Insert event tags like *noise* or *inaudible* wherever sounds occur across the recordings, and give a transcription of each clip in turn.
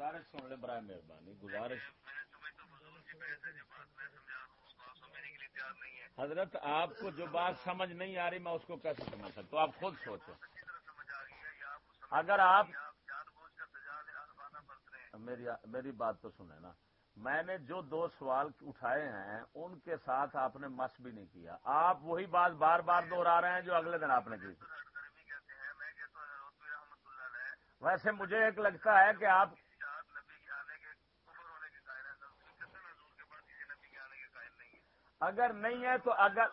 گزارش سن لے، برائے مہربانی، گزارش۔ حضرت، آپ کو جو بات سمجھ نہیں آ رہی، میں اس کو کیسے سمجھ سکتا ہوں؟ آپ خود سوچو اگر آپ میری میری بات تو سنیں نا۔ میں نے جو دو سوال اٹھائے ہیں، ان کے ساتھ آپ نے مس بھی نہیں کیا۔ آپ وہی بات بار بار دوہرا رہے ہیں جو اگلے دن آپ نے کی ویسے مجھے ایک لگتا ہے کہ آپ اگر نہیں ہے تو اگر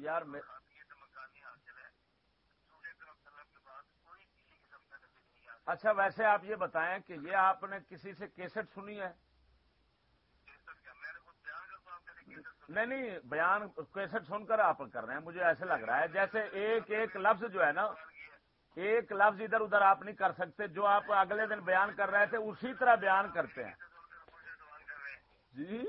یار اچھا ویسے آپ یہ بتائیں کہ یہ آپ نے کسی سے کیسٹ سنی ہے؟ نہیں نہیں، بیان کیسٹ سن کر آپ کر رہے ہیں، مجھے ایسے لگ رہا ہے جیسے ایک ایک لفظ جو ہے نا، ایک لفظ ادھر ادھر آپ نہیں کر سکتے، جو آپ اگلے دن بیان کر رہے تھے، اسی طرح بیان کرتے ہیں۔ جی؟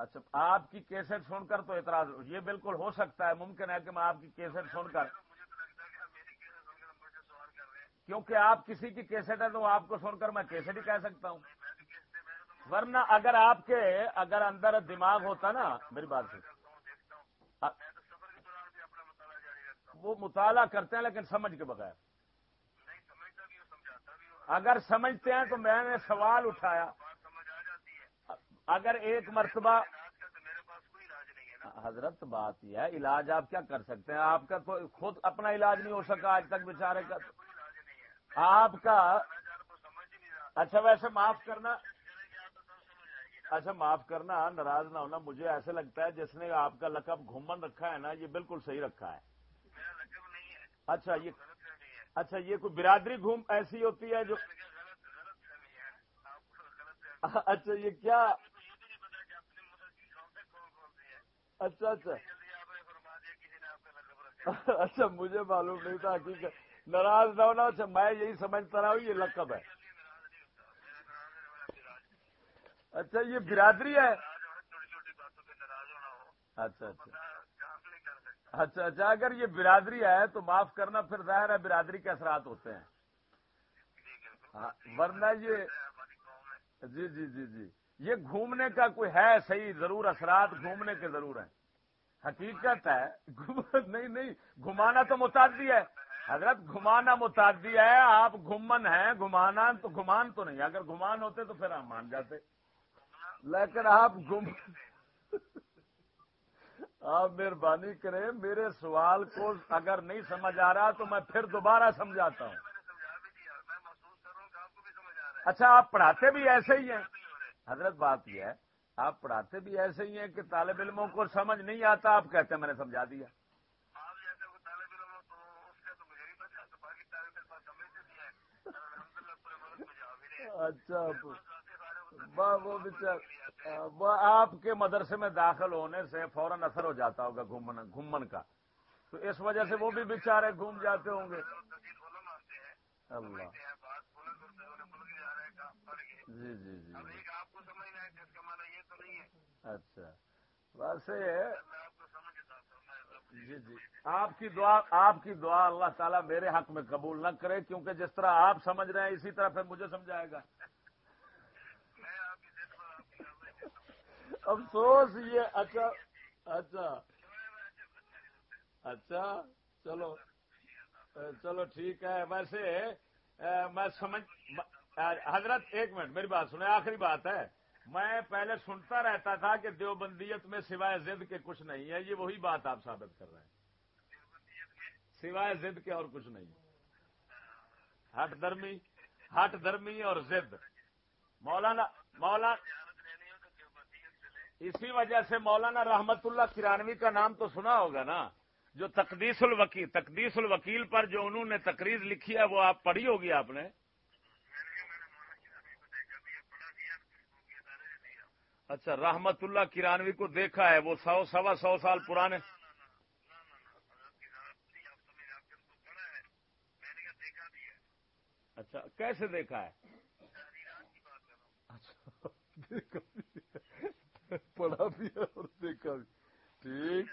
اچھا آپ کی کیسٹ سن کر تو اعتراض، یہ بالکل ہو سکتا ہے، ممکن ہے کہ میں آپ کی کیسٹ سن کر۔ کیونکہ آپ کسی کی کیسٹ ہے تو آپ کو سن کر میں کیسٹ ہی کہہ سکتا ہوں۔ ورنہ اگر آپ کے، اگر اندر دماغ ہوتا نا، میری بات سے وہ مطالعہ کرتے ہیں لیکن سمجھ کے بغیر۔ اگر سمجھتے ہیں تو میں نے سوال اٹھایا۔ اگر ایک مرتبہ حضرت بات یہ ہے، علاج آپ کیا کر سکتے ہیں؟ آپ کا تو خود اپنا علاج نہیں ہو سکا آج تک بیچارے کا۔ آپ کا اچھا ویسے معاف کرنا اچھا معاف کرنا، ناراض نہ ہونا، مجھے ایسے لگتا ہے جس نے آپ کا لقب گھومن رکھا ہے نا، یہ بالکل صحیح رکھا ہے۔ اچھا یہ اچھا یہ کوئی برادری گھوم ایسی ہوتی ہے جو اچھا یہ کیا اچھا اچھا۔ *laughs* اچھا مجھے معلوم نہیں تھا حقیقت ناراض نہ ہونا اچھا میں یہی سمجھتا رہا ہوں یہ لقب ہے۔ اچھا یہ برادری ہے۔ اچھا اچھا۔ اچھا اچھا اگر یہ برادری ہے تو معاف کرنا پھر ظاہر ہے برادری کے اثرات ہوتے ہیں۔ ہاں، ورنہ یہ جی جی جی جی۔ یہ گھومنے کا کوئی ہے صحیح ضرور اثرات گھومنے کے ضرور ہیں۔ حقیقت ہے نہیں نہیں، گھمانا تو متعدی ہے۔ حضرت، گھمانا متعدی ہے، آپ گھومن ہیں، گھمانا تو گھمان تو نہیں۔ اگر گھمان ہوتے تو پھر ہم مان جاتے۔ لیکن آپ گم آپ مہربانی کریں، میرے سوال کو اگر نہیں سمجھ آ رہا تو میں پھر دوبارہ سمجھاتا ہوں۔ اچھا آپ پڑھاتے بھی ایسے ہی ہیں۔ حضرت بات یہ ہے آپ پڑھاتے بھی ایسے ہی ہیں کہ طالب علموں کو سمجھ نہیں آتا آپ کہتے ہیں میں نے سمجھا دیا۔ اچھا وہ وہ آپ کے مدرسے میں داخل ہونے سے فوراً اثر ہو جاتا ہوگا گھومن کا۔ تو اس وجہ سے وہ بھی بیچارے گھوم جاتے ہوں گے۔ اللہ۔ جی جی جی اچھا۔ ویسے جی جی۔ آپ کی دعا آپ کی دعا اللہ تعالیٰ میرے حق میں قبول نہ کرے کیونکہ جس طرح آپ سمجھ رہے ہیں اسی طرح پھر مجھے سمجھائے گا۔ افسوس یہ اچھا اچھا۔ اچھا چلو۔ چلو ٹھیک ہے ویسے میں سمجھ حضرت، ایک منٹ، میری بات سنیں، آخری بات ہے۔ میں پہلے سنتا رہتا تھا کہ دیوبندیت میں سوائے زد کے کچھ نہیں ہے، یہ وہی بات آپ ثابت کر رہے ہیں۔ سوائے زد کے اور کچھ نہیں۔ ہٹ درمی ہٹ درمی اور زد۔ مولانا مولانا، اسی وجہ سے مولانا رحمت اللہ کرانوی کا نام تو سنا ہوگا نا، جو تقدیس الوکیل تقدیس الوکیل پر جو انہوں نے تقریر لکھی ہے، وہ آپ پڑھی ہوگی آپ نے۔ اچھا رحمت اللہ کرانوی کو دیکھا ہے وہ سو سوا سو سال پرانے اچھا کیسے دیکھا ہے پڑھا بھی اور دیکھا بھی ٹھیک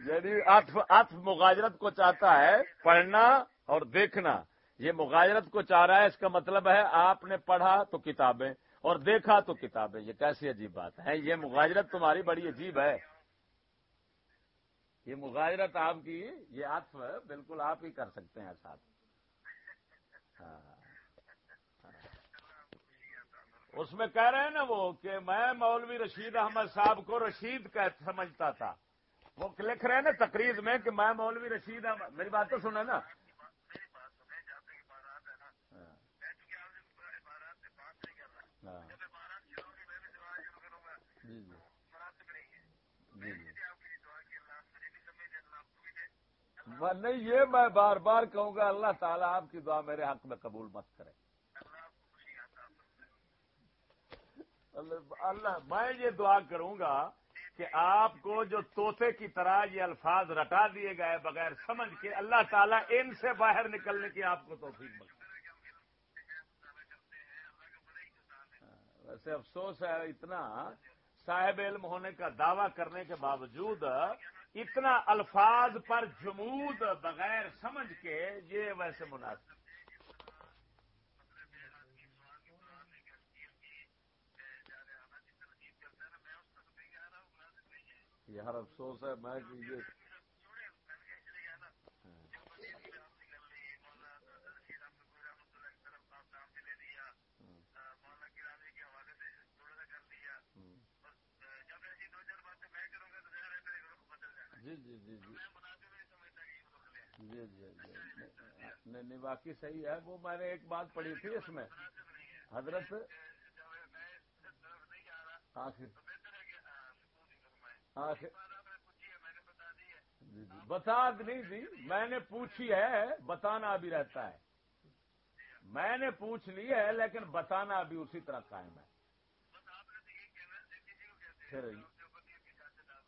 یعنی اطف مغاجرت کو چاہتا ہے پڑھنا اور دیکھنا یہ مغاجرت کو چاہ رہا ہے اس کا مطلب ہے آپ نے پڑھا تو کتابیں اور دیکھا تو کتابیں، یہ کیسی عجیب بات ہے؟ یہ مغاجرت تمہاری بڑی عجیب ہے۔ یہ مغاجرت آپ کی، یہ عطف بالکل آپ ہی کر سکتے ہیں ساتھ۔ ہاں۔ اس میں کہہ رہے ہیں نا وہ کہ میں مولوی رشید احمد صاحب کو رشید کا سمجھتا تھا۔ وہ لکھ رہے ہیں نا تقریر میں کہ میں مولوی رشید احمد، میری بات تو سنا نا۔ ہاں۔ جی جی۔ جی جی۔ نہیں، یہ میں بار بار کہوں گا، اللہ تعالیٰ آپ کی دعا میرے حق میں قبول مت کرے۔ اللہ میں یہ دعا کروں گا کہ آپ کو جو توتے کی طرح یہ الفاظ رٹا دیے گئے بغیر سمجھ کے، اللہ تعالیٰ ان سے باہر نکلنے کی آپ کو توفیق مل ویسے افسوس ہے، اتنا صاحب علم ہونے کا دعویٰ کرنے کے باوجود اتنا الفاظ پر جمود بغیر سمجھ کے یہ ویسے مناسب یار افسوس ہے، میں کہ یہ جی جی جی جی۔ جی جی جی۔ نہیں باقی صحیح ہے۔ وہ میں نے ایک بات پڑھی تھی اس میں۔ حضرت جی،, جی بتا نہیں تھی میں نے پوچھی ہے، بتانا بھی رہتا ہے۔ میں نے پوچھ لی ہے، لیکن بتانا بھی اسی طرح قائم ہے۔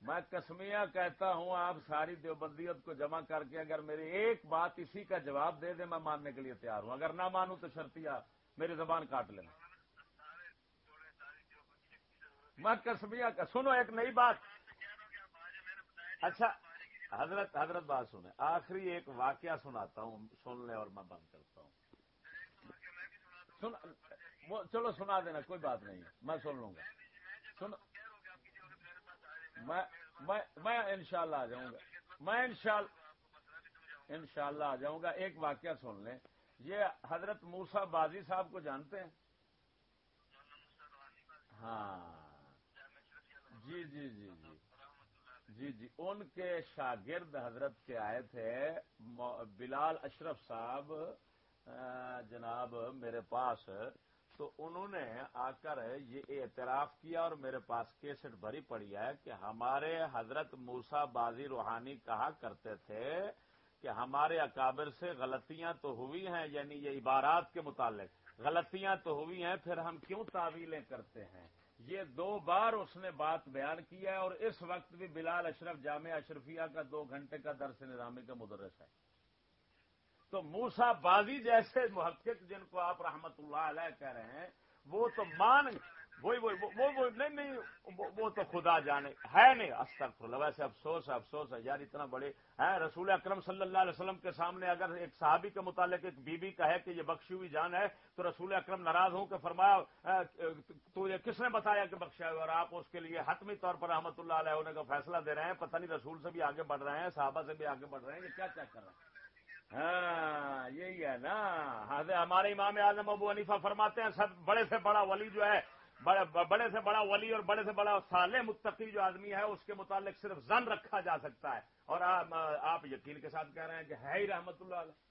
میں کسمیا کہتا ہوں، آپ ساری دیوبندیت کو جمع کر کے اگر میری ایک بات اسی کا جواب دے دیں، میں ماننے کے لیے تیار ہوں۔ اگر نہ مانوں تو شرطیا میری زبان کاٹ لینا۔ میں کسمیا کا سنو ایک نئی بات۔ اچھا حضرت حضرت بات سنیں۔ آخری ایک واقعہ سناتا ہوں، سن لیں اور میں بند کرتا ہوں۔ سن چلو سنا دینا، کوئی بات نہیں، میں سن لوں گا۔ سن میں ان شاء اللہ آ جاؤں گا. میں ان شاء اللہ آ جاؤں گا. ایک واقعہ سن لیں. یہ حضرت موسا بازی صاحب کو جانتے ہیں؟ ہاں. جی جی جی جی. جی جی. ان کے شاگرد حضرت کے آئے تھے بلال اشرف صاحب جناب میرے پاس. تو انہوں نے آ کر یہ اعتراف کیا اور میرے پاس کیسٹ بھری پڑی ہے کہ ہمارے حضرت موسا بازی روحانی کہا کرتے تھے کہ ہمارے اکابر سے غلطیاں تو ہوئی ہیں یعنی یہ عبارات کے متعلق غلطیاں تو ہوئی ہیں، پھر ہم کیوں تعویلیں کرتے ہیں؟ یہ دو بار اس نے بات بیان کیا ہے اور اس وقت بھی بلال اشرف جامع اشرفیہ کا دو گھنٹے کا درس نظامی کا مدرس ہے۔ تو موسا بازی جیسے محقق جن کو آپ رحمت اللہ علیہ کہہ رہے ہیں، وہ تو مان وہی وہی وہ نہیں نہیں، وہ تو خدا جانے۔ ہے نہیں استغفر اللہ ویسے افسوس ہے افسوس ہے۔ یار، اتنا بڑے ہیں، رسول اکرم صلی اللہ علیہ وسلم کے سامنے اگر ایک صحابی کے متعلق ایک بی بی کہے کہ یہ بخشی ہوئی جان ہے، تو رسول اکرم ناراض ہوں کہ فرمایا تو یہ کس نے بتایا کہ بخشا اور آپ اس کے لیے حتمی طور پر رحمۃ اللہ علیہ ہونے کا فیصلہ دے رہے ہیں۔ پتہ نہیں رسول سے بھی آگے بڑھ رہے ہیں، صحابہ سے بھی آگے بڑھ رہے ہیں، یہ کیا چیک کر رہے ہیں؟ ہاں یہی ہے نا۔ ہمارے امام اعظم ابو حنیفہ فرماتے ہیں، سب بڑے سے بڑا ولی جو ہے، بڑے سے بڑا ولی اور بڑے سے بڑا صالح متقی جو آدمی ہے، اس کے متعلق صرف زن رکھا جا سکتا ہے۔ اور آپ یقین کے ساتھ کہہ رہے ہیں کہ ہے ہی رحمت اللہ علیہ۔